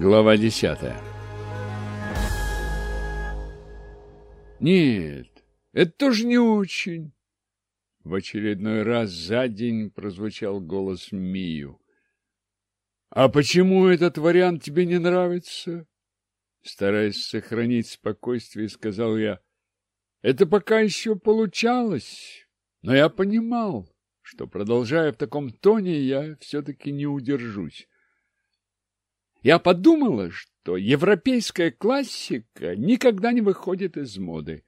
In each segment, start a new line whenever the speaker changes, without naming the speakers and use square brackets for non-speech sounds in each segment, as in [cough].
Глава десятая Нет, это тоже не очень. В очередной раз за день прозвучал голос Мию. А почему этот вариант тебе не нравится? Стараясь сохранить спокойствие, сказал я. Это пока еще получалось, но я понимал, что, продолжая в таком тоне, я все-таки не удержусь. Я подумала, что европейская классика никогда не выходит из моды.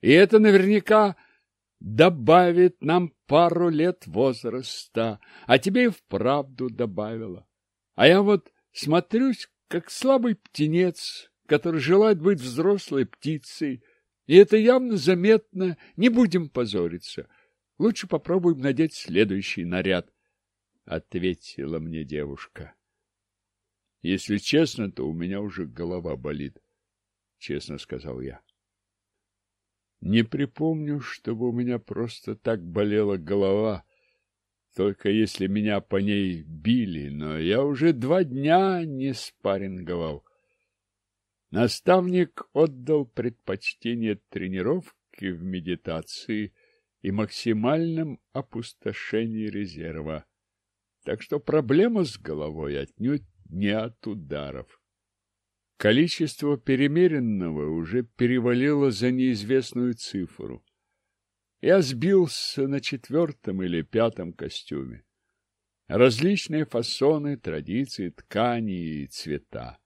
И это наверняка добавит нам пару лет возраста, а тебе и вправду добавила. А я вот смотрюсь, как слабый птенец, который желает быть взрослой птицей, и это явно заметно, не будем позориться. Лучше попробуем надеть следующий наряд, — ответила мне девушка. Если честно, то у меня уже голова болит, — честно сказал я. Не припомню, чтобы у меня просто так болела голова, только если меня по ней били, но я уже два дня не спарринговал. Наставник отдал предпочтение тренировке в медитации и максимальном опустошении резерва. Так что проблема с головой отнюдь не от ударов. Количество перемеренного уже перевалило за неизвестную цифру. Я сбился на четвертом или пятом костюме. Различные фасоны, традиции, ткани и цвета.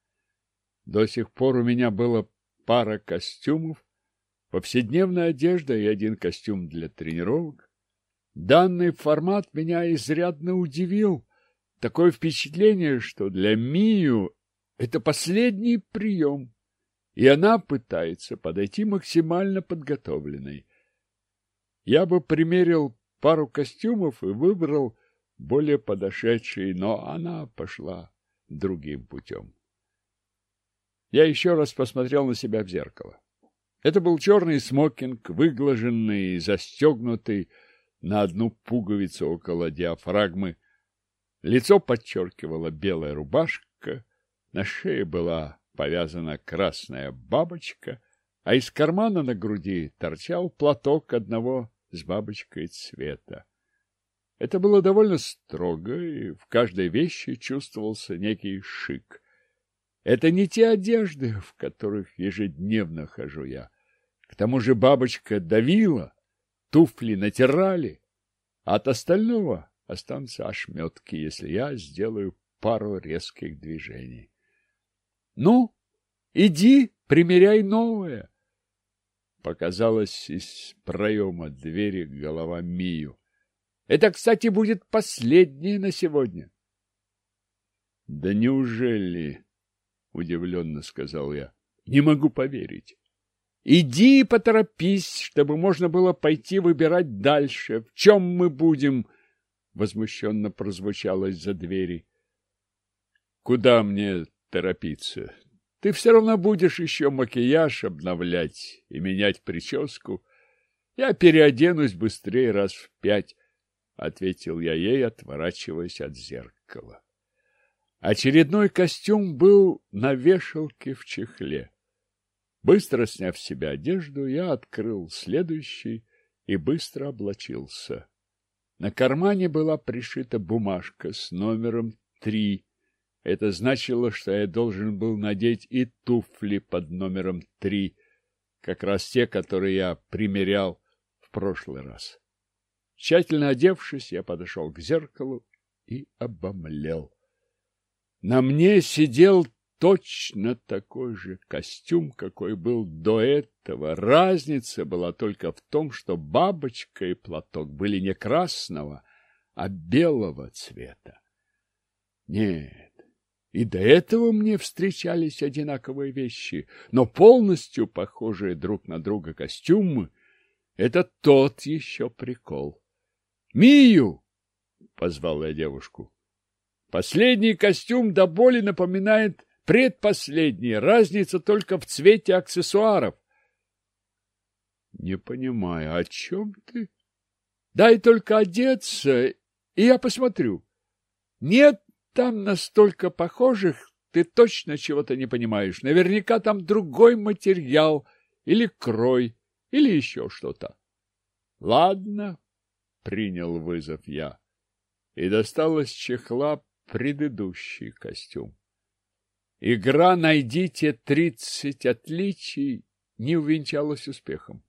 До сих пор у меня было пара костюмов, повседневная одежда и один костюм для тренировок. Данный формат меня изрядно удивил. Такое впечатление, что для Мию это последний прием, и она пытается подойти максимально подготовленной. Я бы примерил пару костюмов и выбрал более подошедший, но она пошла другим путем. Я еще раз посмотрел на себя в зеркало. Это был черный смокинг, выглаженный и застегнутый на одну пуговицу около диафрагмы, Лицо подчеркивала белая рубашка, на шее была повязана красная бабочка, а из кармана на груди торчал платок одного с бабочкой цвета. Это было довольно строго, и в каждой вещи чувствовался некий шик. Это не те одежды, в которых ежедневно хожу я. К тому же бабочка давила, туфли натирали, а от остального Останутся ошметки, если я сделаю пару резких движений. — Ну, иди, примеряй новое! Показалась из проема двери голова Мию. — Это, кстати, будет последнее на сегодня. — Да неужели? — удивленно сказал я. — Не могу поверить. Иди поторопись, чтобы можно было пойти выбирать дальше. В чем мы будем? Возмущенно прозвучало из-за двери. Куда мне торопиться? Ты все равно будешь еще макияж обновлять и менять прическу. Я переоденусь быстрее раз в пять, — ответил я ей, отворачиваясь от зеркала. Очередной костюм был на вешалке в чехле. Быстро сняв с себя одежду, я открыл следующий и быстро облачился. На кармане была пришита бумажка с номером три. Это значило, что я должен был надеть и туфли под номером три, как раз те, которые я примерял в прошлый раз. Тщательно одевшись, я подошел к зеркалу и обомлел. На мне сидел точно такой же костюм, какой был до этого. Разница была только в том, что бабочка и платок были не красного, а белого цвета. Нет, и до этого мне встречались одинаковые вещи, но полностью похожие друг на друга костюмы — это тот еще прикол. «Мию!» — позвал я девушку. Последний костюм до боли напоминает Предпоследняя разница только в цвете аксессуаров. Не понимаю, о чем ты? Дай только одеться, и я посмотрю. Нет там настолько похожих, ты точно чего-то не понимаешь. Наверняка там другой материал или крой, или еще что-то. Ладно, принял вызов я и достал из чехла предыдущий костюм. Игра «Найдите тридцать отличий» не увенчалась успехом.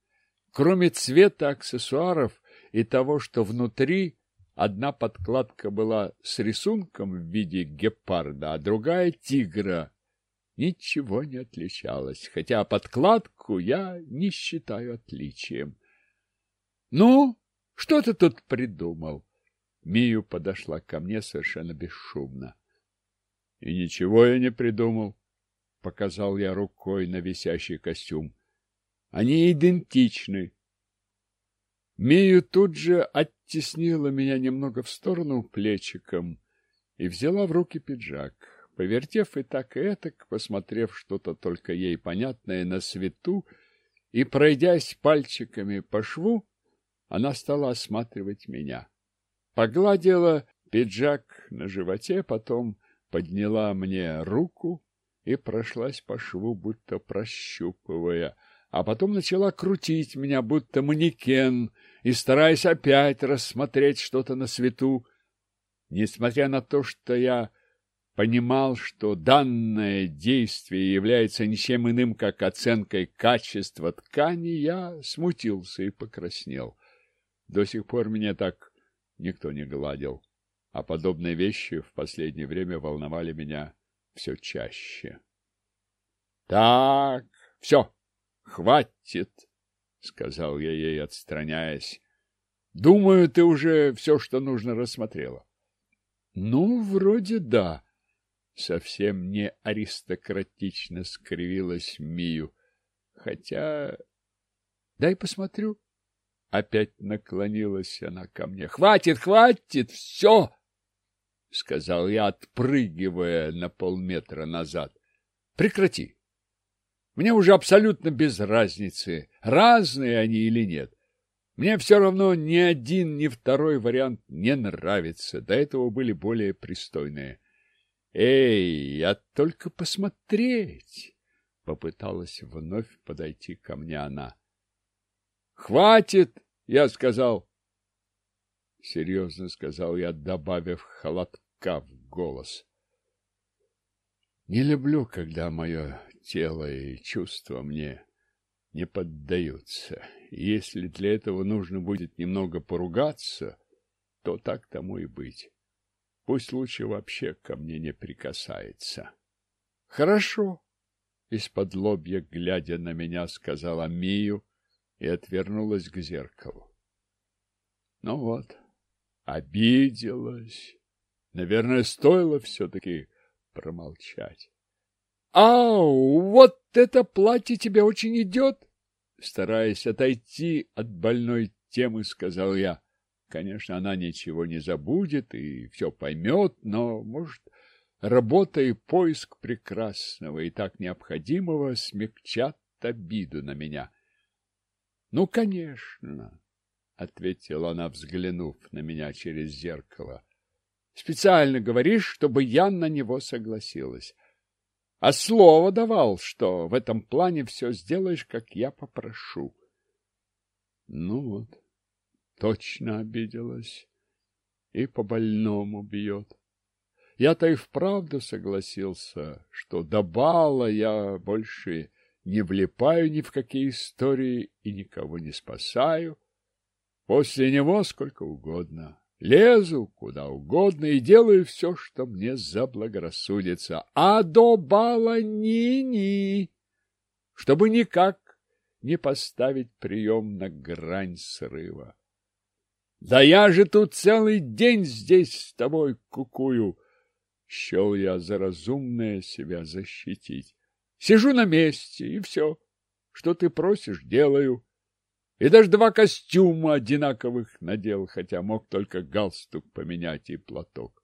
Кроме цвета аксессуаров и того, что внутри одна подкладка была с рисунком в виде гепарда, а другая — тигра, ничего не отличалось, хотя подкладку я не считаю отличием. — Ну, что ты тут придумал? Мию подошла ко мне совершенно бесшумно. — И ничего я не придумал, — показал я рукой на висящий костюм. — Они идентичны. Мию тут же оттеснила меня немного в сторону плечиком и взяла в руки пиджак. Повертев и так и этак, посмотрев что-то только ей понятное на свету и пройдясь пальчиками по шву, она стала осматривать меня. Погладила пиджак на животе, потом подняла мне руку и прошлась по шву, будто прощупывая, а потом начала крутить меня, будто манекен, и стараясь опять рассмотреть что-то на свету. Несмотря на то, что я понимал, что данное действие является ничем иным, как оценкой качества ткани, я смутился и покраснел. До сих пор меня так никто не гладил а подобные вещи в последнее время волновали меня все чаще. — Так, все, хватит, — сказал я ей, отстраняясь. — Думаю, ты уже все, что нужно, рассмотрела. — Ну, вроде да. Совсем не аристократично скривилась Мию. Хотя... Дай посмотрю. Опять наклонилась она ко мне. — Хватит, хватит, все! — сказал я, отпрыгивая на полметра назад. — Прекрати. Мне уже абсолютно без разницы, разные они или нет. Мне все равно ни один, ни второй вариант не нравится. До этого были более пристойные. Эй, а только посмотреть! Попыталась вновь подойти ко мне она. Хватит, я сказал. Серьезно сказал я, добавив холодка в голос. Не люблю, когда мое тело и чувства мне не поддаются. Если для этого нужно будет немного поругаться, то так тому и быть. Пусть лучше вообще ко мне не прикасается. — Хорошо, — из-под лобья, глядя на меня, сказала Мию и отвернулась к зеркалу. Ну вот, обиделась. Наверное, стоило все-таки промолчать. — Ау, вот это платье тебе очень идет! Стараясь отойти от больной темы, сказал я. Конечно, она ничего не забудет и все поймет, но, может, работа и поиск прекрасного и так необходимого смягчат обиду на меня. — Ну, конечно, — ответила она, взглянув на меня через зеркало. — Специально говоришь, чтобы я на него согласилась. А слово давал, что в этом плане все сделаешь, как я попрошу. Ну вот, точно обиделась и по-больному бьет. Я-то и вправду согласился, что до бала я больше не влипаю ни в какие истории и никого не спасаю. После него сколько угодно. Лезу куда угодно и делаю все, что мне заблагорассудится. А до бала ни-ни, чтобы никак не поставить прием на грань срыва. Да я же тут целый день здесь с тобой кукую. Счел я за разумное себя защитить. Сижу на месте, и все. Что ты просишь, делаю. И даже два костюма одинаковых надел, хотя мог только галстук поменять и платок.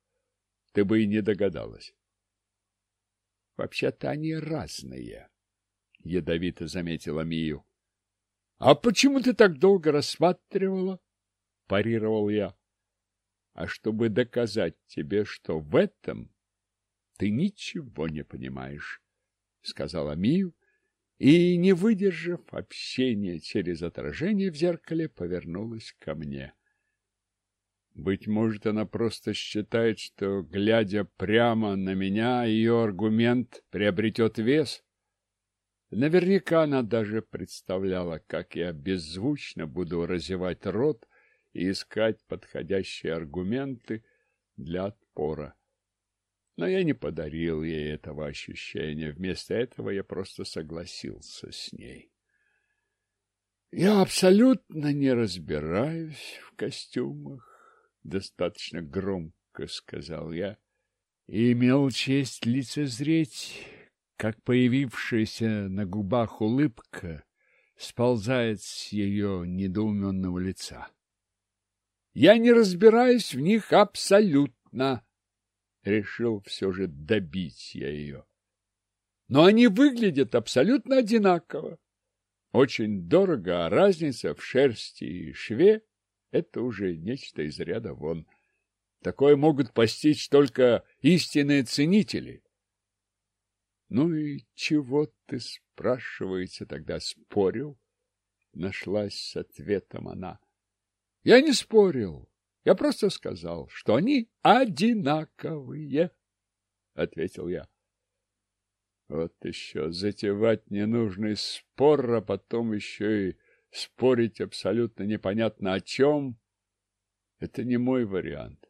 Ты бы и не догадалась. Вообще-то они разные, — ядовито заметила Мию. — А почему ты так долго рассматривала? — парировал я. — А чтобы доказать тебе, что в этом ты ничего не понимаешь, — сказала Мию, и, не выдержав общения через отражение в зеркале, повернулась ко мне. Быть может, она просто считает, что, глядя прямо на меня, ее аргумент приобретет вес? Наверняка она даже представляла, как я беззвучно буду разевать рот и искать подходящие аргументы для отпора. Но я не подарил ей этого ощущения. Вместо этого я просто согласился с ней. Я абсолютно не разбираюсь в костюмах, достаточно громко сказал я, и имел честь лицезреть как появившаяся на губах улыбка сползает с ее недоуменного лица. Я не разбираюсь в них абсолютно, решил все же добить я ее. Но они выглядят абсолютно одинаково. Очень дорого, а разница в шерсти и шве — это уже нечто из ряда вон. Такое могут постичь только истинные ценители. Ну и чего ты, спрашивается, тогда спорил? Нашлась с ответом она. Я не спорил. Я просто сказал, что они одинаковые, — ответил я. Вот еще затевать ненужный спор, а потом еще и спорить абсолютно непонятно о чем. Это не мой вариант.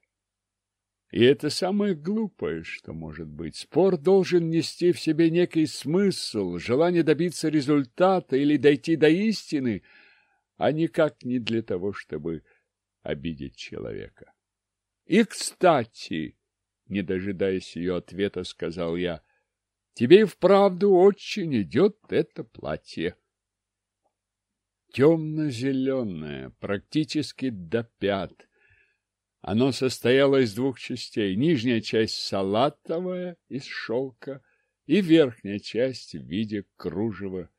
И это самое глупое, что может быть. Спор должен нести в себе некий смысл, желание добиться результата или дойти до истины, а никак не для того, чтобы обидеть человека. И, кстати, не дожидаясь ее ответа, сказал я, тебе и вправду очень идет это платье. Темно-зеленое, практически до пят, оно состояло из двух частей. Нижняя часть салатовая из шелка и верхняя часть в виде кружева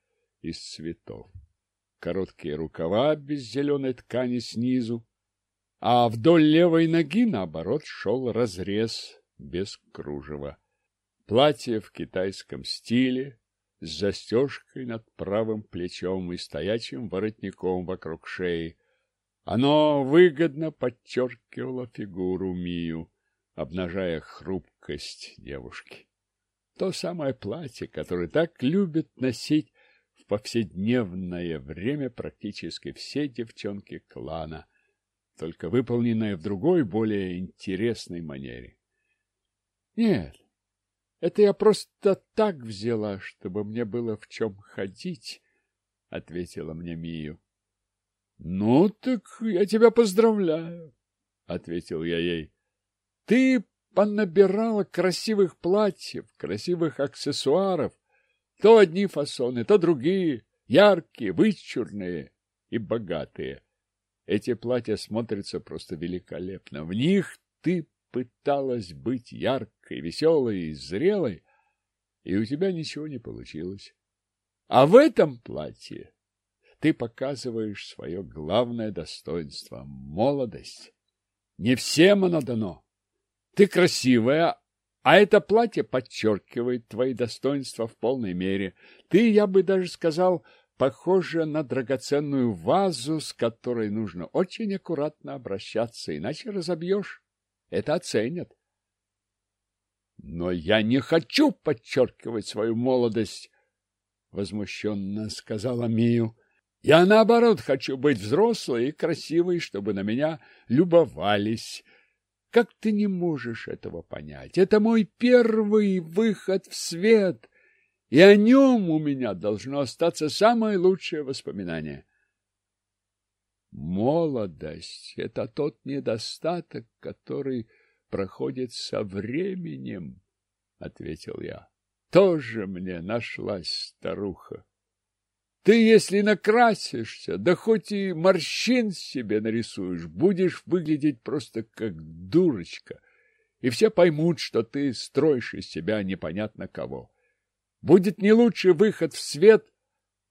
из цветов. Короткие рукава без зеленой ткани снизу, а вдоль левой ноги, наоборот, шел разрез без кружева. Платье в китайском стиле, с застежкой над правым плечом и стоячим воротником вокруг шеи, оно выгодно подчеркивало фигуру Мию, обнажая хрупкость девушки. То самое платье, которое так любят носить в повседневное время практически все девчонки клана, только выполненное в другой, более интересной манере. Нет, это я просто так взяла, чтобы мне было в чем ходить, — ответила мне Мию. — Ну, так я тебя поздравляю, — ответил я ей. — Ты понабирала красивых платьев, красивых аксессуаров. То одни фасоны, то другие, яркие, вычурные и богатые. Эти платья смотрятся просто великолепно. В них ты пыталась быть яркой, веселой и зрелой, и у тебя ничего не получилось. А в этом платье ты показываешь свое главное достоинство — молодость. Не всем оно дано. Ты красивая, а это платье подчеркивает твои достоинства в полной мере. Ты, я бы даже сказал, похожа на драгоценную вазу, с которой нужно очень аккуратно обращаться, иначе разобьешь. Это оценят. Но я не хочу подчеркивать свою молодость, — возмущенно сказала Мию. Я, наоборот, хочу быть взрослой и красивой, чтобы на меня любовались. Как ты не можешь этого понять? Это мой первый выход в свет, и о нем у меня должно остаться самое лучшее воспоминание. Молодость — это тот недостаток, который проходит со временем, — ответил я. Тоже мне нашлась старуха. Ты, если накрасишься, да хоть и морщин себе нарисуешь, будешь выглядеть просто как дурочка, и все поймут, что ты строишь из себя непонятно кого. Будет не лучший выход в свет,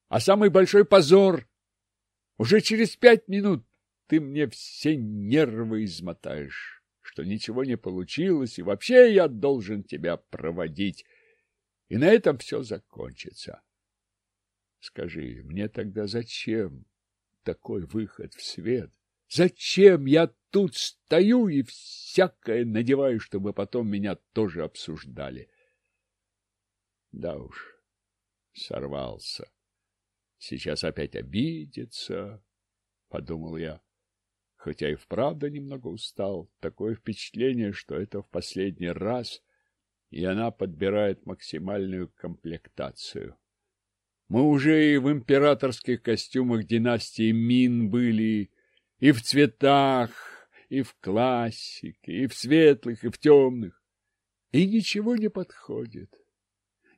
а самый большой позор. Уже через пять минут ты мне все нервы измотаешь. что ничего не получилось, и вообще я должен тебя проводить. И на этом все закончится. Скажи, мне тогда зачем такой выход в свет? Зачем я тут стою и всякое надеваю, чтобы потом меня тоже обсуждали? Да уж, сорвался. Сейчас опять обидится, — подумал я. Хотя и вправду немного устал. Такое впечатление, что это в последний раз, и она подбирает максимальную комплектацию. Мы уже и в императорских костюмах династии Мин были, и в цветах, и в классике, и в светлых, и в темных. И ничего не подходит.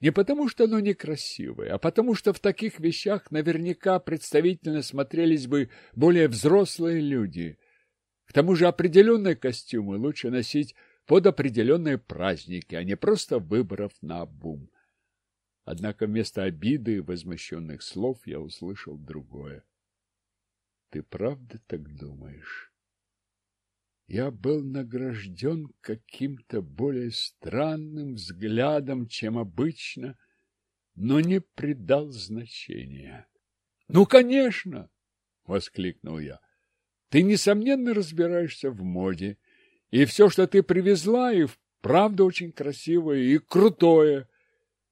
Не потому, что оно некрасивое, а потому, что в таких вещах наверняка представительно смотрелись бы более взрослые люди. К тому же определенные костюмы лучше носить под определенные праздники, а не просто выбрав на бум. Однако вместо обиды и возмущенных слов я услышал другое. Ты правда так думаешь? Я был награжден каким-то более странным взглядом, чем обычно, но не придал значения. — Ну, конечно! — воскликнул я. — Ты, несомненно, разбираешься в моде, и все, что ты привезла, и вправду очень красивое и крутое,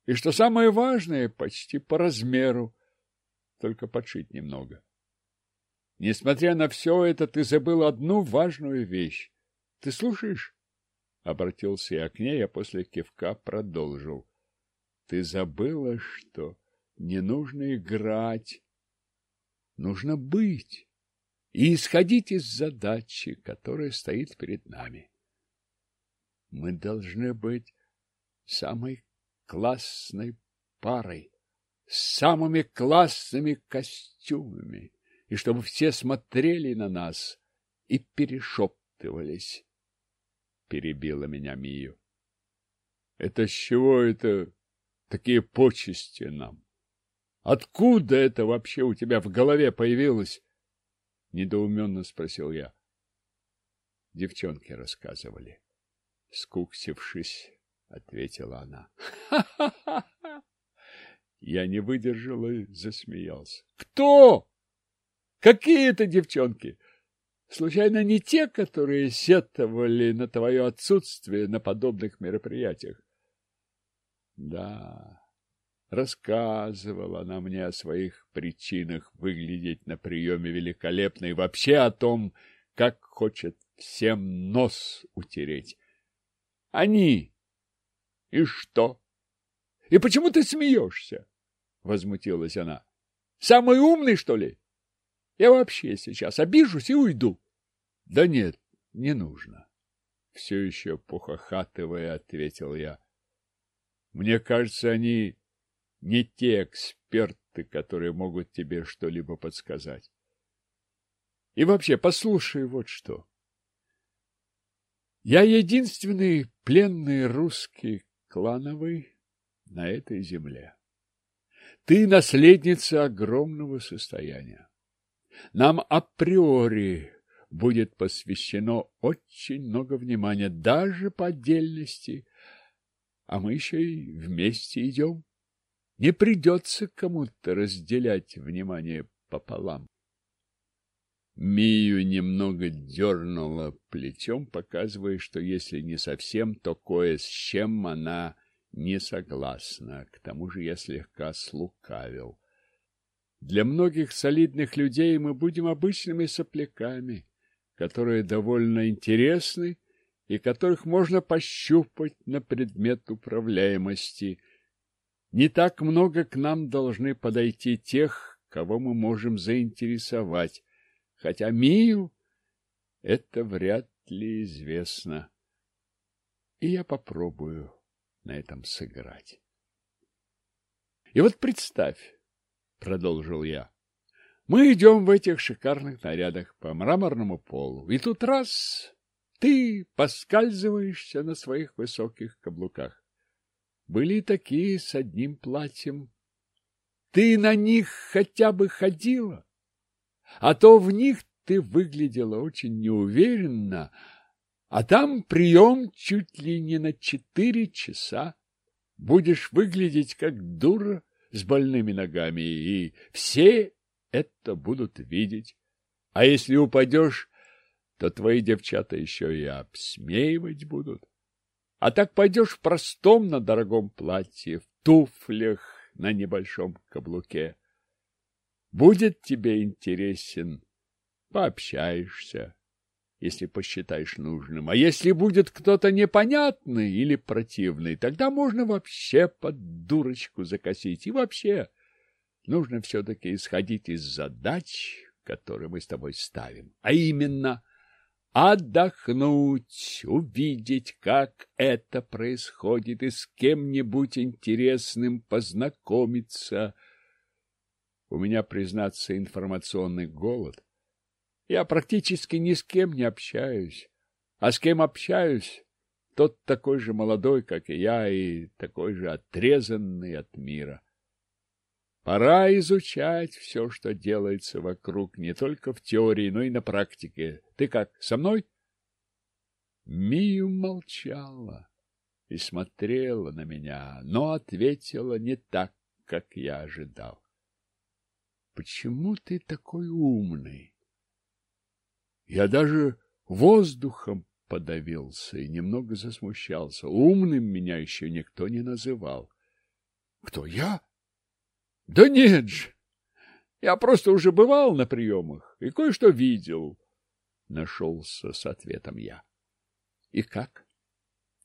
и, что самое важное, почти по размеру, только подшить немного. — Несмотря на все это, ты забыл одну важную вещь. Ты слушаешь? Обратился я к ней, а после кивка продолжил. Ты забыла, что не нужно играть, нужно быть и исходить из задачи, которая стоит перед нами. Мы должны быть самой классной парой, с самыми классными костюмами и чтобы все смотрели на нас и перешептывались. Перебила меня Мию. Это с чего это такие почести нам? Откуда это вообще у тебя в голове появилось? Недоуменно спросил я. Девчонки рассказывали. Скуксившись, ответила она. [laughs] Я не выдержал и засмеялся. Кто? Какие это девчонки? Случайно не те, которые сетовали на твое отсутствие на подобных мероприятиях? Да, рассказывала она мне о своих причинах выглядеть на приеме великолепно и вообще о том, как хочет всем нос утереть. Они! И что? И почему ты смеешься? Возмутилась она. Самый умный, что ли? Я вообще сейчас обижусь и уйду. — Да нет, не нужно. Все еще похохатывая, ответил я. Мне кажется, они не те эксперты, которые могут тебе что-либо подсказать. И вообще, послушай вот что. Я единственный пленный русский клановый на этой земле. Ты наследница огромного состояния нам априори будет посвящено очень много внимания, даже по отдельности, а мы еще и вместе идем. Не придется кому-то разделять внимание пополам. Мию немного дернула плечом, показывая, что если не совсем, то кое с чем она не согласна. К тому же я слегка слукавил. Для многих солидных людей мы будем обычными сопляками, которые довольно интересны и которых можно пощупать на предмет управляемости. Не так много к нам должны подойти тех, кого мы можем заинтересовать, хотя Мию это вряд ли известно. И я попробую на этом сыграть. И вот представь, продолжил я. Мы идем в этих шикарных нарядах по мраморному полу, и тут раз ты поскальзываешься на своих высоких каблуках. Были такие с одним платьем. Ты на них хотя бы ходила, а то в них ты выглядела очень неуверенно, А там прием чуть ли не на четыре часа. Будешь выглядеть как дура с больными ногами, и все это будут видеть. А если упадешь, то твои девчата еще и обсмеивать будут. А так пойдешь в простом на дорогом платье, в туфлях на небольшом каблуке. Будет тебе интересен, пообщаешься, если посчитаешь нужным. А если будет кто-то непонятный или противный, тогда можно вообще под дурочку закосить. И вообще, нужно все-таки исходить из задач, которые мы с тобой ставим. А именно, отдохнуть, увидеть, как это происходит, и с кем-нибудь интересным познакомиться. У меня, признаться, информационный голод. Я практически ни с кем не общаюсь. А с кем общаюсь, тот такой же молодой, как и я, и такой же отрезанный от мира. Пора изучать все, что делается вокруг, не только в теории, но и на практике. Ты как, со мной? Мию молчала и смотрела на меня, но ответила не так, как я ожидал. — Почему ты такой умный? Я даже воздухом подавился и немного засмущался. Умным меня еще никто не называл. — Кто, я? — Да нет же! Я просто уже бывал на приемах и кое-что видел. Нашелся с ответом я. — И как?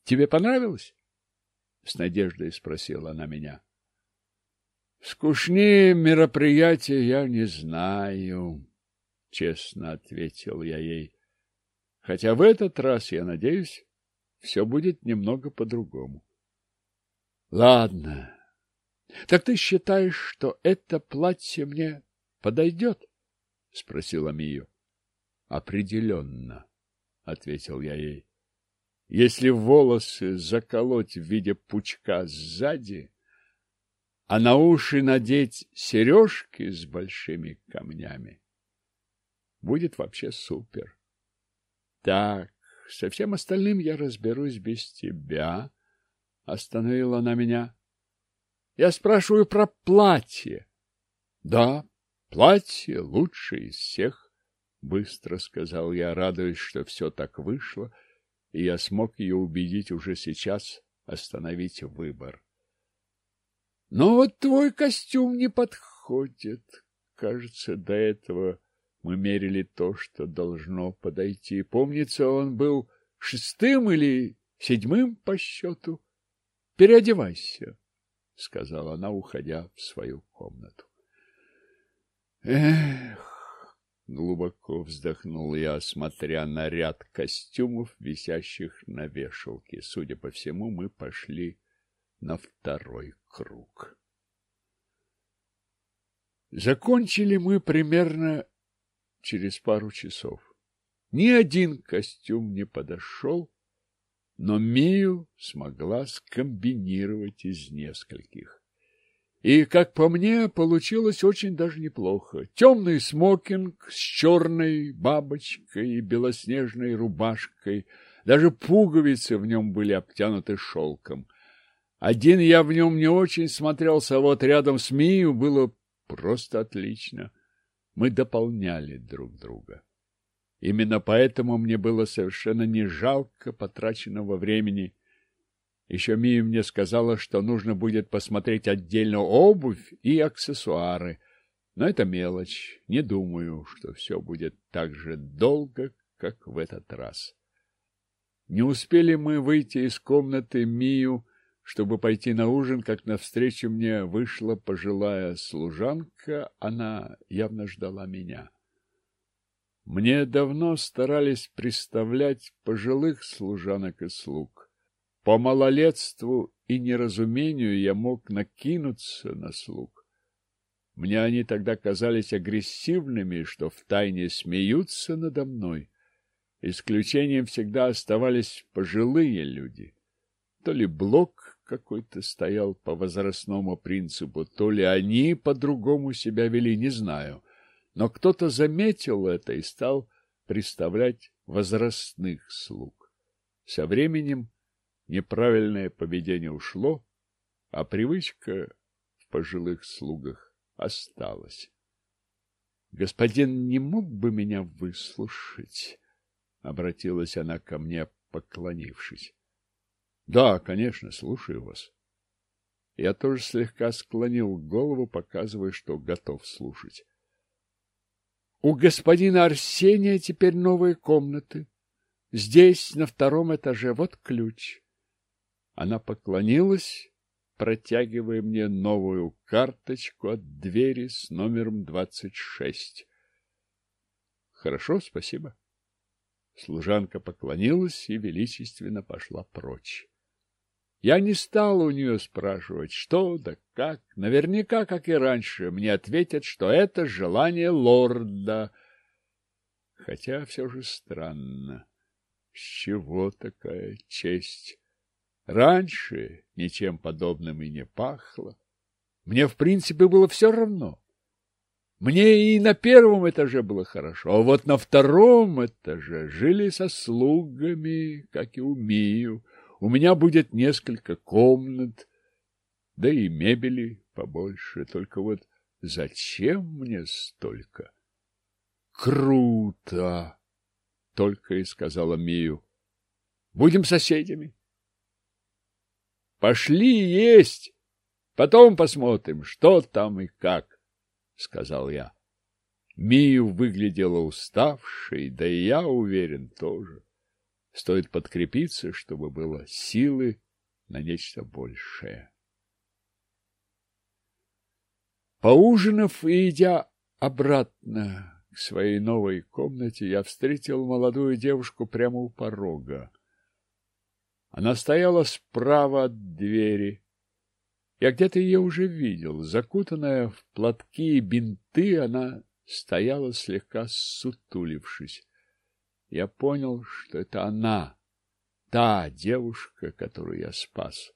Тебе понравилось? — с надеждой спросила она меня. — Скучнее мероприятия я не знаю, — честно ответил я ей. — Хотя в этот раз, я надеюсь, все будет немного по-другому. — Ладно. — Так ты считаешь, что это платье мне подойдет? — спросила Мию. — Определенно, — ответил я ей. — Если волосы заколоть в виде пучка сзади, а на уши надеть сережки с большими камнями, будет вообще супер. Так, со всем остальным я разберусь без тебя, — остановила она меня. Я спрашиваю про платье. Да, платье лучшее из всех, быстро сказал я, радуясь, что все так вышло, и я смог ее убедить уже сейчас остановить выбор. Но вот твой костюм не подходит. Кажется, до этого мы мерили то, что должно подойти. Помнится, он был шестым или седьмым по счету. Переодевайся. — сказала она, уходя в свою комнату. Эх, глубоко вздохнул я, смотря на ряд костюмов, висящих на вешалке. Судя по всему, мы пошли на второй круг. Закончили мы примерно через пару часов. Ни один костюм не подошел, но Мию смогла скомбинировать из нескольких. И, как по мне, получилось очень даже неплохо. Темный смокинг с черной бабочкой и белоснежной рубашкой. Даже пуговицы в нем были обтянуты шелком. Один я в нем не очень смотрелся, а вот рядом с Мию было просто отлично. Мы дополняли друг друга. Именно поэтому мне было совершенно не жалко потраченного времени. Еще Мия мне сказала, что нужно будет посмотреть отдельно обувь и аксессуары. Но это мелочь. Не думаю, что все будет так же долго, как в этот раз. Не успели мы выйти из комнаты Мию, чтобы пойти на ужин, как навстречу мне вышла пожилая служанка. Она явно ждала меня. Мне давно старались представлять пожилых служанок и слуг. По малолетству и неразумению я мог накинуться на слуг. Мне они тогда казались агрессивными, что втайне смеются надо мной. Исключением всегда оставались пожилые люди. То ли блок какой-то стоял по возрастному принципу, то ли они по-другому себя вели, не знаю. Но кто-то заметил это и стал представлять возрастных слуг. Со временем неправильное поведение ушло, а привычка в пожилых слугах осталась. Господин не мог бы меня выслушать? Обратилась она ко мне, поклонившись. Да, конечно, слушаю вас. Я тоже слегка склонил голову, показывая, что готов слушать. У господина Арсения теперь новые комнаты. Здесь, на втором этаже, вот ключ. Она поклонилась, протягивая мне новую карточку от двери с номером двадцать шесть. Хорошо, спасибо. Служанка поклонилась и величественно пошла прочь. Я не стал у нее спрашивать, что да как. Наверняка, как и раньше, мне ответят, что это желание лорда. Хотя все же странно. С чего такая честь? Раньше ничем подобным и не пахло. Мне, в принципе, было все равно. Мне и на первом этаже было хорошо, а вот на втором этаже жили со слугами, как и умею. У меня будет несколько комнат, да и мебели побольше. Только вот зачем мне столько? Круто! Только и сказала Мию. Будем соседями. Пошли есть, потом посмотрим, что там и как, сказал я. Мию выглядела уставшей, да и я уверен тоже. Стоит подкрепиться, чтобы было силы на нечто большее. Поужинав и идя обратно к своей новой комнате, я встретил молодую девушку прямо у порога. Она стояла справа от двери. Я где-то ее уже видел. Закутанная в платки и бинты, она стояла слегка сутулившись я понял, что это она, та девушка, которую я спас.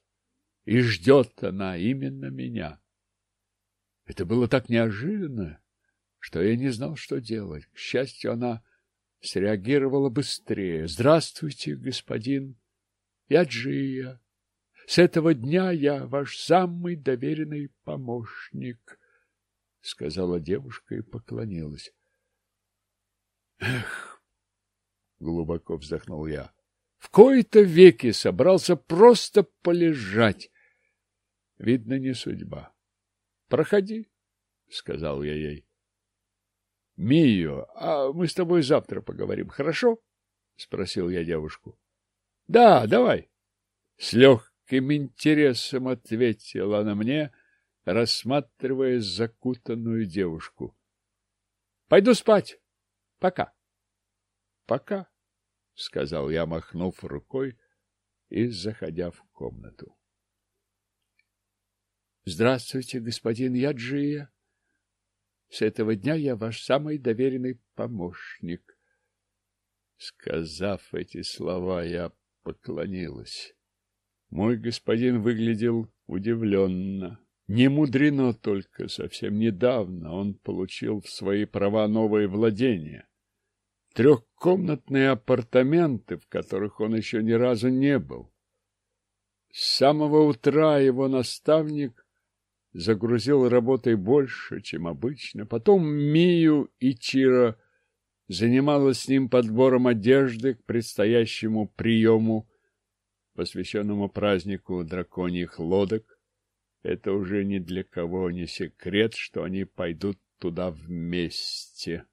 И ждет она именно меня. Это было так неожиданно, что я не знал, что делать. К счастью, она среагировала быстрее. «Здравствуйте, господин Яджия. С этого дня я ваш самый доверенный помощник», — сказала девушка и поклонилась. «Эх, глубоко вздохнул я. В кои-то веки собрался просто полежать. Видно, не судьба. Проходи, сказал я ей. Мио, а мы с тобой завтра поговорим, хорошо? спросил я девушку. Да, давай. С легким интересом ответила она мне, рассматривая закутанную девушку. Пойду спать. Пока. Пока. — сказал я, махнув рукой и заходя в комнату. — Здравствуйте, господин Яджия. С этого дня я ваш самый доверенный помощник. Сказав эти слова, я поклонилась. Мой господин выглядел удивленно. Не мудрено только совсем недавно он получил в свои права новые владения трехкомнатные апартаменты, в которых он еще ни разу не был. С самого утра его наставник загрузил работой больше, чем обычно. Потом Мию и Чира занималась с ним подбором одежды к предстоящему приему, посвященному празднику драконьих лодок. Это уже ни для кого не секрет, что они пойдут туда вместе.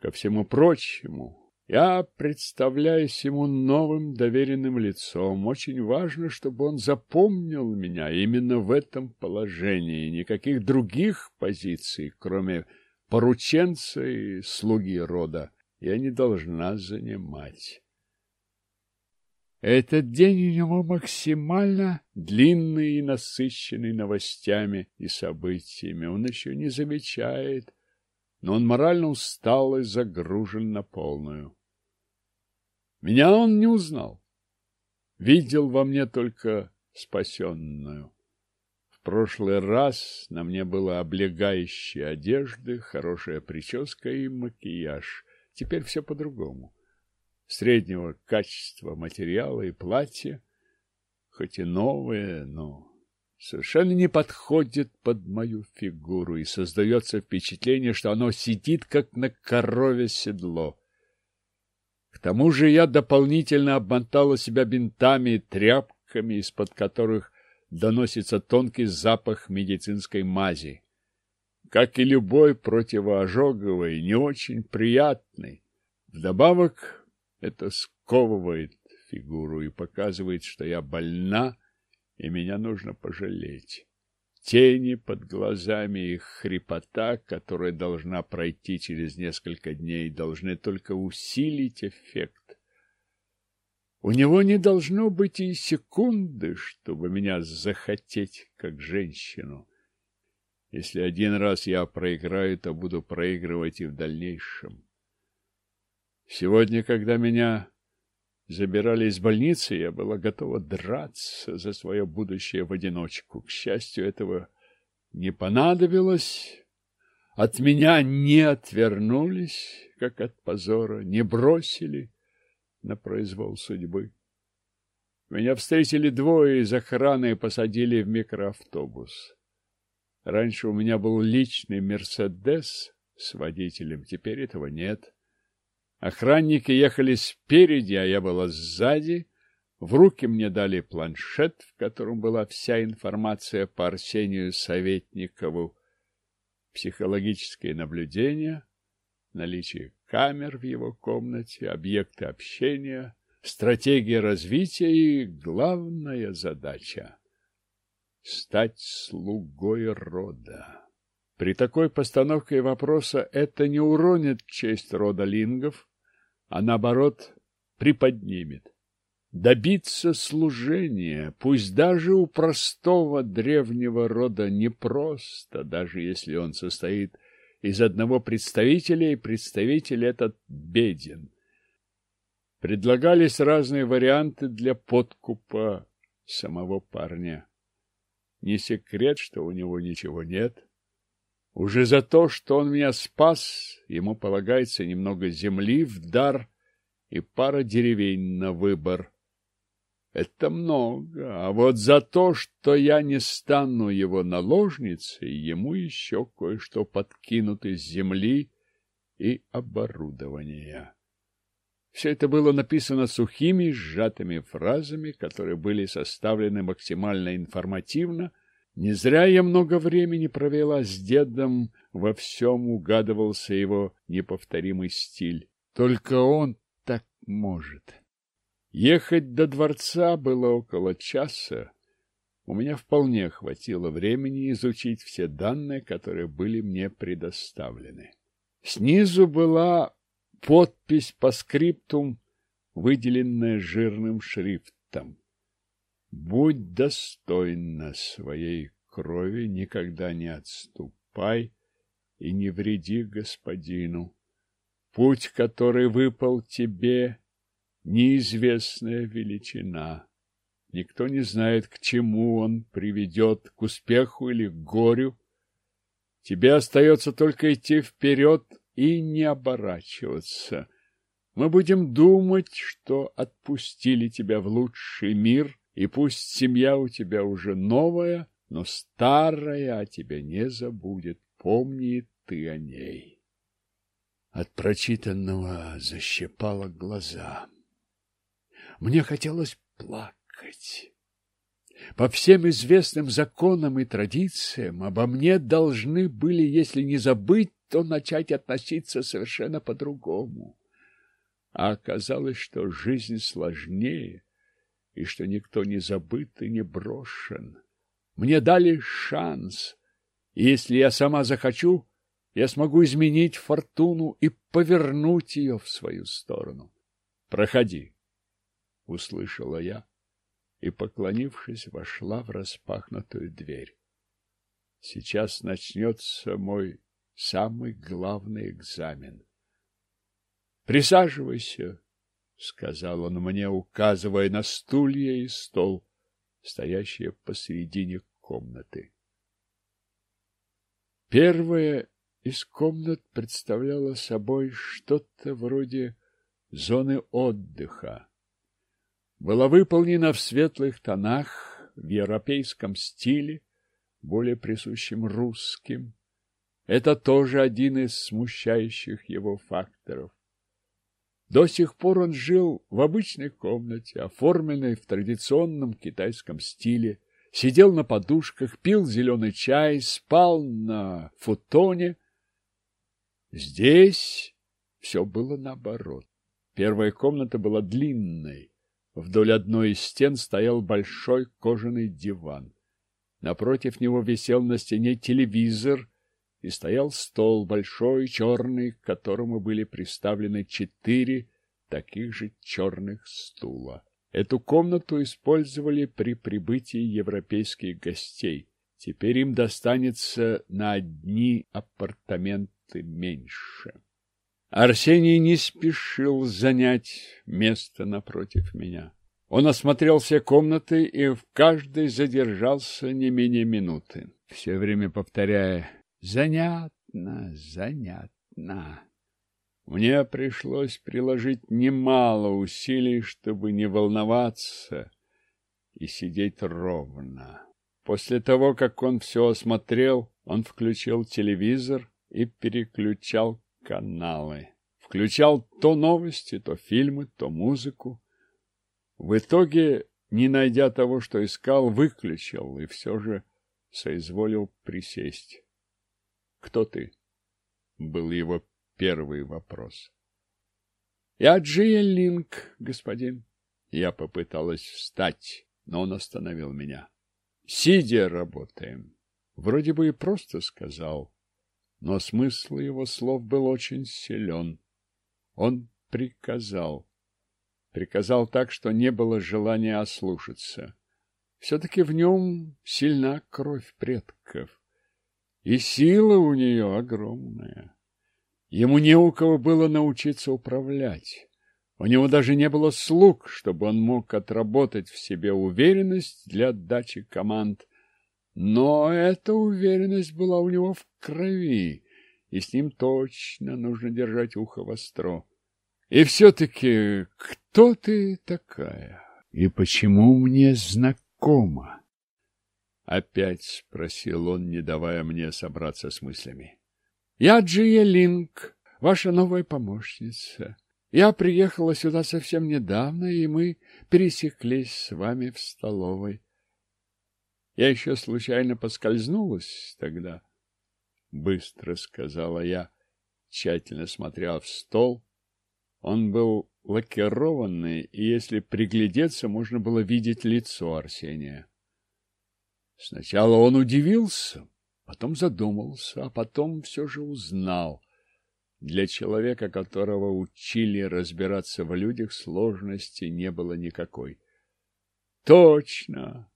Ко всему прочему, я представляюсь ему новым доверенным лицом. Очень важно, чтобы он запомнил меня именно в этом положении. Никаких других позиций, кроме порученца и слуги рода, я не должна занимать. Этот день у него максимально длинный и насыщенный новостями и событиями. Он еще не замечает, но он морально устал и загружен на полную. Меня он не узнал. Видел во мне только спасенную. В прошлый раз на мне была облегающая одежда, хорошая прическа и макияж. Теперь все по-другому. среднего качества материала и платье, хоть и новые, но совершенно не подходит под мою фигуру, и создается впечатление, что оно сидит, как на корове седло. Тому же я дополнительно обмотала себя бинтами и тряпками, из-под которых доносится тонкий запах медицинской мази. Как и любой противоожоговый, не очень приятный. Вдобавок это сковывает фигуру и показывает, что я больна, и меня нужно пожалеть. Тени под глазами и хрипота, которая должна пройти через несколько дней, должны только усилить эффект. У него не должно быть и секунды, чтобы меня захотеть как женщину. Если один раз я проиграю, то буду проигрывать и в дальнейшем. Сегодня, когда меня забирали из больницы, я была готова драться за свое будущее в одиночку. К счастью, этого не понадобилось. От меня не отвернулись, как от позора, не бросили на произвол судьбы. Меня встретили двое из охраны и посадили в микроавтобус. Раньше у меня был личный «Мерседес» с водителем, теперь этого нет. Охранники ехали спереди, а я была сзади. В руки мне дали планшет, в котором была вся информация по Арсению Советникову, психологические наблюдения, наличие камер в его комнате, объекты общения, стратегия развития и главная задача — стать слугой рода. При такой постановке вопроса это не уронит честь рода лингов, а наоборот приподнимет. Добиться служения, пусть даже у простого древнего рода непросто, даже если он состоит из одного представителя, и представитель этот беден. Предлагались разные варианты для подкупа самого парня. Не секрет, что у него ничего нет. Уже за то, что он меня спас, ему полагается немного земли в дар и пара деревень на выбор. Это много, а вот за то, что я не стану его наложницей, ему еще кое-что подкинут из земли и оборудования. Все это было написано сухими, сжатыми фразами, которые были составлены максимально информативно. Не зря я много времени провела с дедом, во всем угадывался его неповторимый стиль. Только он так может. Ехать до дворца было около часа. У меня вполне хватило времени изучить все данные, которые были мне предоставлены. Снизу была подпись по скриптум, выделенная жирным шрифтом. «Будь достойна своей крови, никогда не отступай и не вреди господину. Путь, который выпал тебе, неизвестная величина. Никто не знает, к чему он приведет, к успеху или к горю. Тебе остается только идти вперед и не оборачиваться. Мы будем думать, что отпустили тебя в лучший мир, и пусть семья у тебя уже новая, но старая о тебе не забудет. Помни ты о ней. От прочитанного защипало глаза. Мне хотелось плакать. По всем известным законам и традициям обо мне должны были, если не забыть, то начать относиться совершенно по-другому. А оказалось, что жизнь сложнее, и что никто не забыт и не брошен. Мне дали шанс, и если я сама захочу, я смогу изменить фортуну и повернуть ее в свою сторону. Проходи услышала я и, поклонившись, вошла в распахнутую дверь. Сейчас начнется мой самый главный экзамен. Присаживайся, сказал он мне, указывая на стулья и стол, стоящие посередине комнаты. Первая из комнат представляла собой что-то вроде зоны отдыха. Была выполнена в светлых тонах, в европейском стиле, более присущим русским. Это тоже один из смущающих его факторов. До сих пор он жил в обычной комнате, оформленной в традиционном китайском стиле, сидел на подушках, пил зеленый чай, спал на футоне. Здесь все было наоборот. Первая комната была длинной. Вдоль одной из стен стоял большой кожаный диван. Напротив него висел на стене телевизор и стоял стол большой, черный, к которому были приставлены четыре таких же черных стула. Эту комнату использовали при прибытии европейских гостей. Теперь им достанется на одни апартаменты меньше. Арсений не спешил занять место напротив меня. Он осмотрел все комнаты и в каждой задержался не менее минуты, все время повторяя «Занятно, занятно». Мне пришлось приложить немало усилий, чтобы не волноваться и сидеть ровно. После того, как он все осмотрел, он включил телевизор и переключал каналы. Включал то новости, то фильмы, то музыку. В итоге, не найдя того, что искал, выключил и все же соизволил присесть. «Кто ты?» — был его первый вопрос. «Я Джия господин». Я попыталась встать, но он остановил меня. «Сидя работаем». Вроде бы и просто сказал, но смысл его слов был очень силен. Он приказал. Приказал так, что не было желания ослушаться. Все-таки в нем сильна кровь предков, и сила у нее огромная. Ему не у кого было научиться управлять. У него даже не было слуг, чтобы он мог отработать в себе уверенность для отдачи команд. Но эта уверенность была у него в крови, и с ним точно нужно держать ухо востро. И все-таки кто ты такая? И почему мне знакома? Опять спросил он, не давая мне собраться с мыслями. Я Джия Линк, ваша новая помощница. Я приехала сюда совсем недавно, и мы пересеклись с вами в столовой. Я еще случайно поскользнулась тогда. Быстро сказала я, тщательно смотря в стол. Он был лакированный, и если приглядеться, можно было видеть лицо Арсения. Сначала он удивился, Потом задумался, а потом все же узнал. Для человека, которого учили разбираться в людях, сложности не было никакой. Точно!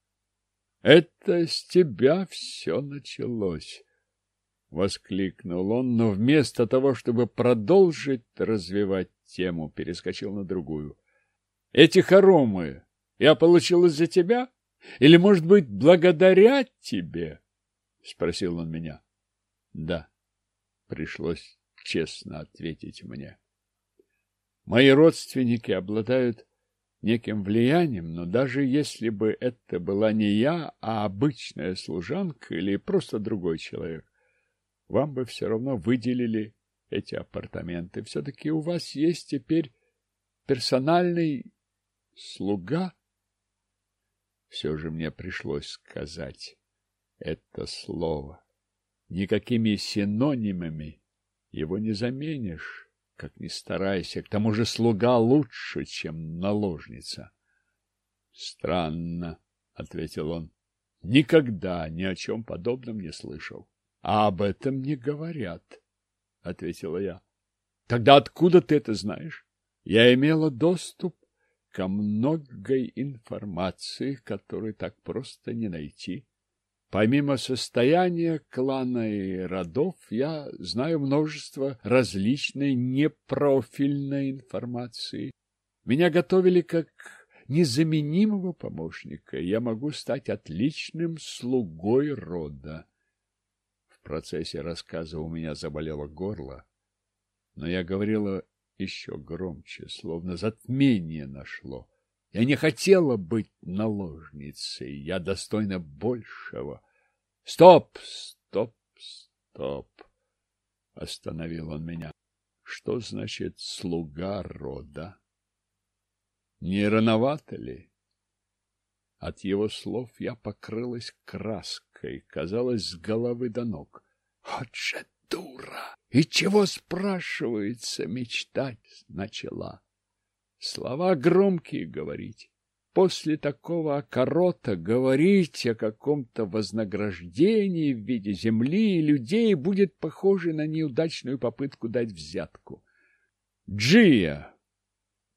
Это с тебя все началось! — воскликнул он, но вместо того, чтобы продолжить развивать тему, перескочил на другую. — Эти хоромы я получил из-за тебя? Или, может быть, благодаря тебе? —— спросил он меня. — Да, пришлось честно ответить мне. Мои родственники обладают неким влиянием, но даже если бы это была не я, а обычная служанка или просто другой человек, вам бы все равно выделили эти апартаменты. Все-таки у вас есть теперь персональный слуга. Все же мне пришлось сказать это слово. Никакими синонимами его не заменишь, как ни старайся. К тому же слуга лучше, чем наложница. — Странно, — ответил он. — Никогда ни о чем подобном не слышал. — А об этом не говорят, — ответила я. — Тогда откуда ты это знаешь? Я имела доступ ко многой информации, которую так просто не найти. Помимо состояния клана и родов, я знаю множество различной непрофильной информации. Меня готовили как незаменимого помощника, я могу стать отличным слугой рода. В процессе рассказа у меня заболело горло, но я говорила еще громче, словно затмение нашло. Я не хотела быть наложницей, я достойна большего. Стоп, стоп, стоп! Остановил он меня. Что значит слуга рода? Не рановато ли? От его слов я покрылась краской, казалось, с головы до ног. Вот дура! И чего, спрашивается, мечтать начала? Слова громкие говорить. После такого окорота говорить о каком-то вознаграждении в виде земли и людей будет похоже на неудачную попытку дать взятку. Джия,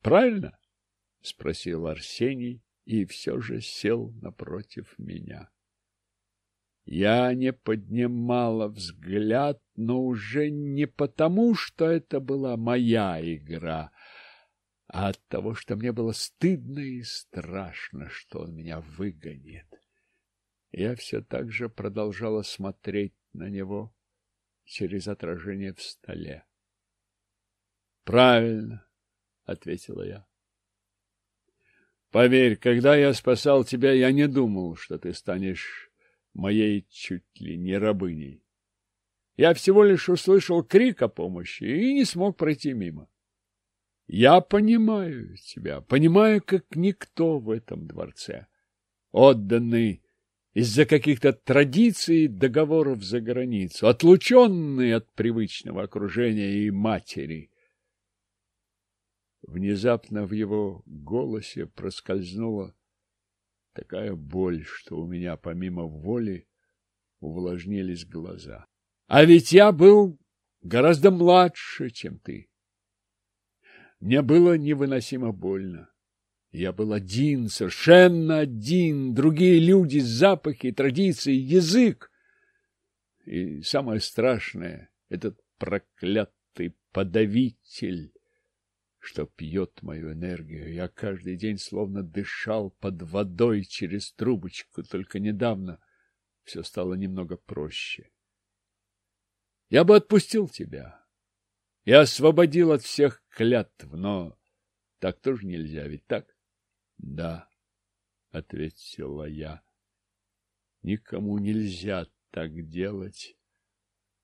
правильно? — спросил Арсений и все же сел напротив меня. Я не поднимала взгляд, но уже не потому, что это была моя игра, а от того, что мне было стыдно и страшно, что он меня выгонит. Я все так же продолжала смотреть на него через отражение в столе. «Правильно», — ответила я. «Поверь, когда я спасал тебя, я не думал, что ты станешь моей чуть ли не рабыней. Я всего лишь услышал крик о помощи и не смог пройти мимо. Я понимаю тебя, понимаю, как никто в этом дворце. Отданный из-за каких-то традиций договоров за границу, отлученный от привычного окружения и матери. Внезапно в его голосе проскользнула такая боль, что у меня помимо воли увлажнились глаза. А ведь я был гораздо младше, чем ты. Мне было невыносимо больно. Я был один, совершенно один, другие люди, запахи, традиции, язык. И самое страшное — этот проклятый подавитель, что пьет мою энергию. Я каждый день словно дышал под водой через трубочку, только недавно все стало немного проще. Я бы отпустил тебя, и освободил от всех клятв, но так тоже нельзя, ведь так? — Да, — ответила я. — Никому нельзя так делать.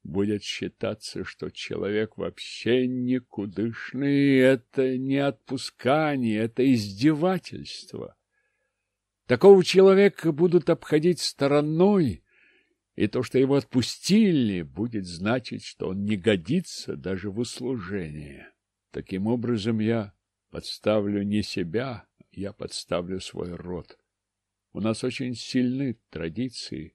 Будет считаться, что человек вообще никудышный, это не отпускание, это издевательство. Такого человека будут обходить стороной, и то, что его отпустили, будет значить, что он не годится даже в услужение. Таким образом, я подставлю не себя, я подставлю свой род. У нас очень сильны традиции,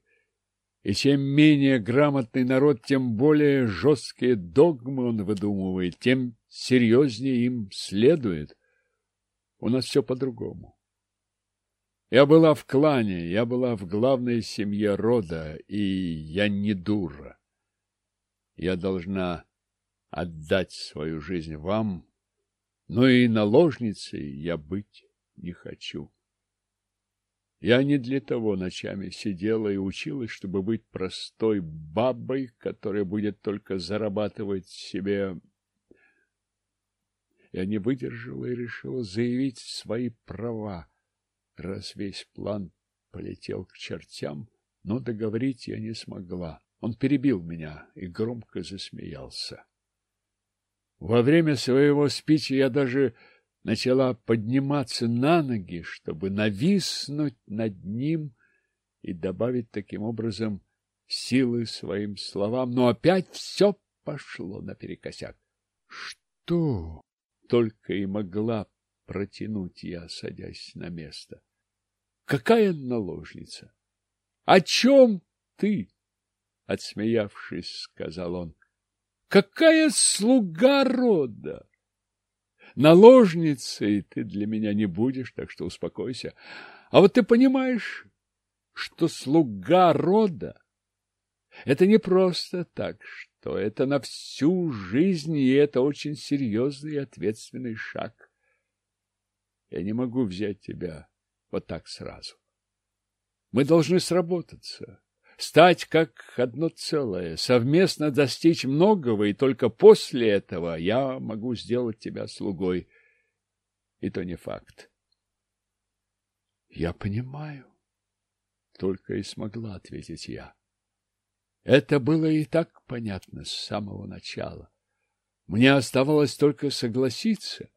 и чем менее грамотный народ, тем более жесткие догмы он выдумывает, тем серьезнее им следует. У нас все по-другому. Я была в клане, я была в главной семье рода, и я не дура. Я должна отдать свою жизнь вам, но и наложницей я быть не хочу. Я не для того ночами сидела и училась, чтобы быть простой бабой, которая будет только зарабатывать себе. Я не выдержала и решила заявить свои права раз весь план полетел к чертям, но договорить я не смогла. Он перебил меня и громко засмеялся. Во время своего спича я даже начала подниматься на ноги, чтобы нависнуть над ним и добавить таким образом силы своим словам, но опять все пошло наперекосяк. Что только и могла протянуть я, садясь на место. Какая наложница? О чем ты? Отсмеявшись, сказал он. Какая слуга рода? Наложницей ты для меня не будешь, так что успокойся. А вот ты понимаешь, что слуга рода — это не просто так, что это на всю жизнь, и это очень серьезный и ответственный шаг. Я не могу взять тебя вот так сразу. Мы должны сработаться, стать как одно целое, совместно достичь многого, и только после этого я могу сделать тебя слугой. И то не факт. Я понимаю, только и смогла ответить я. Это было и так понятно с самого начала. Мне оставалось только согласиться.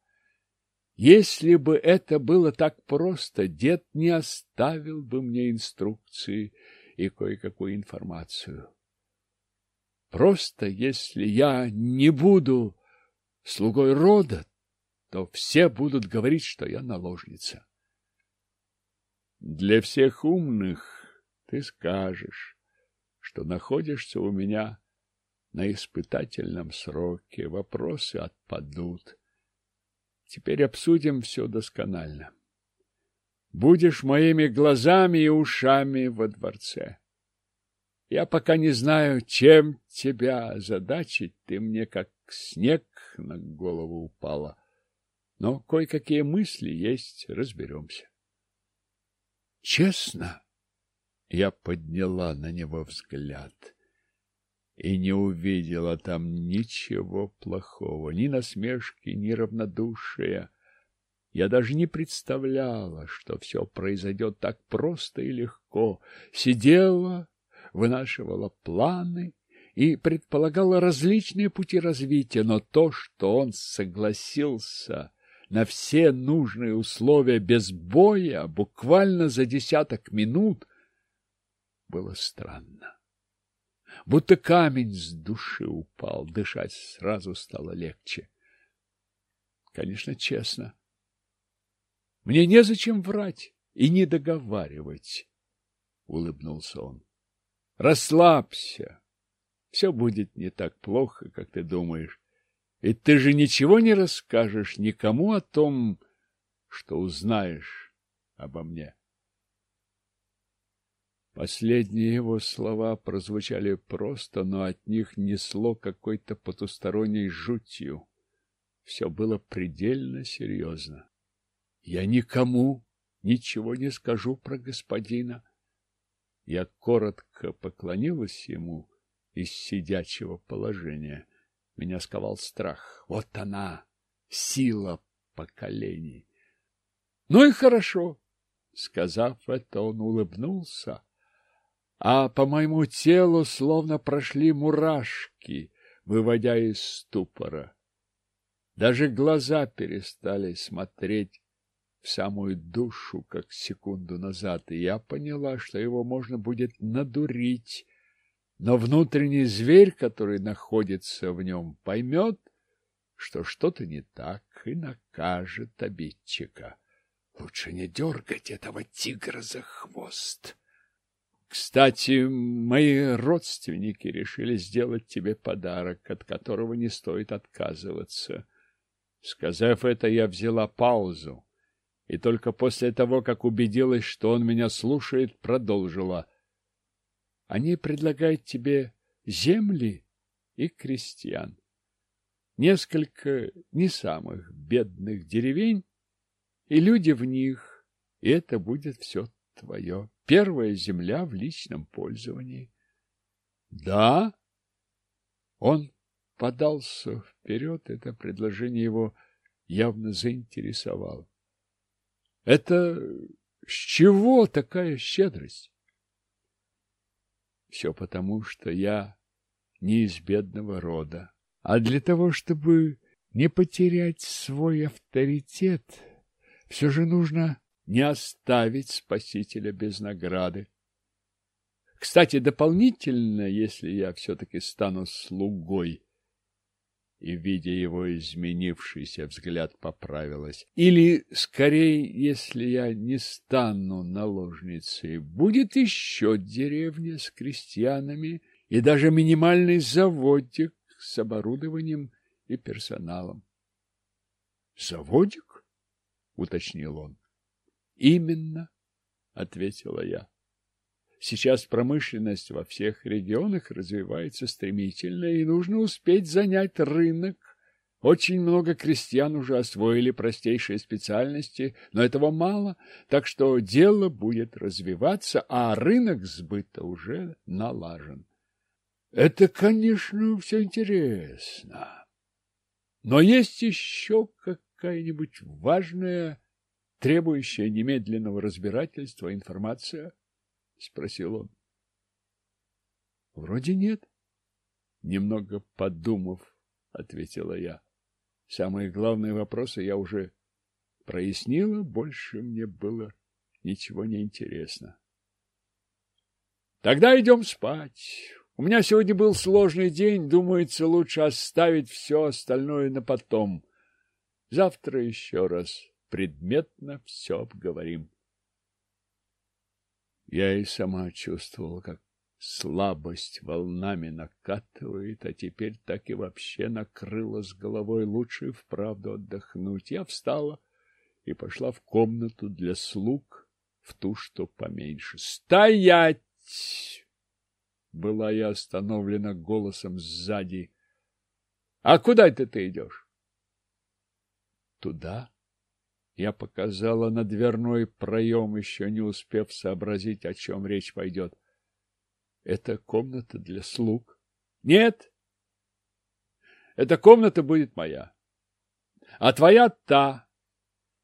Если бы это было так просто, дед не оставил бы мне инструкции и кое-какую информацию. Просто если я не буду слугой рода, то все будут говорить, что я наложница. Для всех умных ты скажешь, что находишься у меня на испытательном сроке, вопросы отпадут. Теперь обсудим все досконально. Будешь моими глазами и ушами во дворце. Я пока не знаю, чем тебя задачить, ты мне как снег на голову упала. Но кое-какие мысли есть, разберемся. Честно? Я подняла на него взгляд и не увидела там ничего плохого, ни насмешки, ни равнодушия. Я даже не представляла, что все произойдет так просто и легко. Сидела, вынашивала планы и предполагала различные пути развития, но то, что он согласился на все нужные условия без боя, буквально за десяток минут, было странно будто камень с души упал, дышать сразу стало легче. Конечно, честно. Мне незачем врать и не договаривать, — улыбнулся он. Расслабься, все будет не так плохо, как ты думаешь. Ведь ты же ничего не расскажешь никому о том, что узнаешь обо мне. Последние его слова прозвучали просто, но от них несло какой-то потусторонней жутью. Все было предельно серьезно. Я никому ничего не скажу про господина. Я коротко поклонилась ему из сидячего положения. Меня сковал страх. Вот она, сила поколений. Ну и хорошо. Сказав это, он улыбнулся а по моему телу словно прошли мурашки, выводя из ступора. Даже глаза перестали смотреть в самую душу, как секунду назад, и я поняла, что его можно будет надурить, но внутренний зверь, который находится в нем, поймет, что что-то не так, и накажет обидчика. Лучше не дергать этого тигра за хвост. Кстати, мои родственники решили сделать тебе подарок, от которого не стоит отказываться. Сказав это, я взяла паузу, и только после того, как убедилась, что он меня слушает, продолжила. Они предлагают тебе земли и крестьян. Несколько не самых бедных деревень, и люди в них, и это будет все твое первая земля в личном пользовании. Да? Он подался вперед, это предложение его явно заинтересовало. Это с чего такая щедрость? Все потому, что я не из бедного рода, а для того, чтобы не потерять свой авторитет, все же нужно не оставить спасителя без награды. Кстати, дополнительно, если я все-таки стану слугой, и, видя его изменившийся взгляд, поправилась. Или, скорее, если я не стану наложницей, будет еще деревня с крестьянами и даже минимальный заводик с оборудованием и персоналом. — Заводик? — уточнил он. Именно, ответила я. Сейчас промышленность во всех регионах развивается стремительно, и нужно успеть занять рынок, Очень много крестьян уже освоили простейшие специальности, но этого мало, так что дело будет развиваться, а рынок сбыта уже налажен. Это, конечно, все интересно. Но есть еще какая-нибудь важная, требующая немедленного разбирательства информация? — спросил он. — Вроде нет. Немного подумав, ответила я. Самые главные вопросы я уже прояснила, больше мне было ничего не интересно. Тогда идем спать. У меня сегодня был сложный день, думается, лучше оставить все остальное на потом. Завтра еще раз предметно все обговорим. Я и сама чувствовала, как Слабость волнами накатывает, а теперь так и вообще накрыла с головой. Лучше вправду отдохнуть. Я встала и пошла в комнату для слуг, в ту, что поменьше. «Стоять!» Была я остановлена голосом сзади. «А куда это ты идешь?» «Туда?» Я показала на дверной проем, еще не успев сообразить, о чем речь пойдет. Это комната для слуг. Нет. Эта комната будет моя. А твоя та.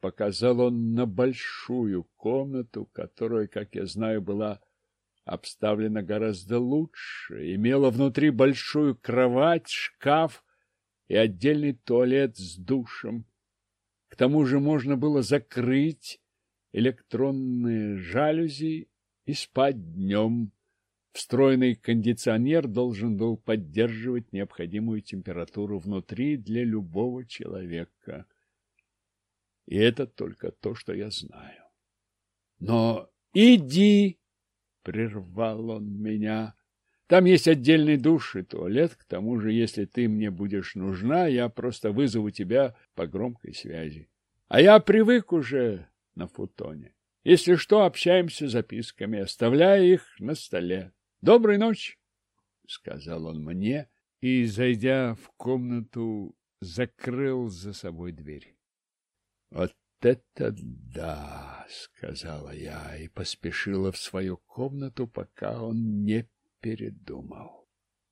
Показал он на большую комнату, которая, как я знаю, была обставлена гораздо лучше, имела внутри большую кровать, шкаф и отдельный туалет с душем. К тому же можно было закрыть электронные жалюзи и спать днем. Встроенный кондиционер должен был поддерживать необходимую температуру внутри для любого человека. И это только то, что я знаю. Но иди, прервал он меня. Там есть отдельный душ и туалет. К тому же, если ты мне будешь нужна, я просто вызову тебя по громкой связи. А я привык уже на футоне. Если что, общаемся записками, оставляя их на столе. Доброй ночи, — сказал он мне и, зайдя в комнату, закрыл за собой дверь. — Вот это да, — сказала я и поспешила в свою комнату, пока он не передумал.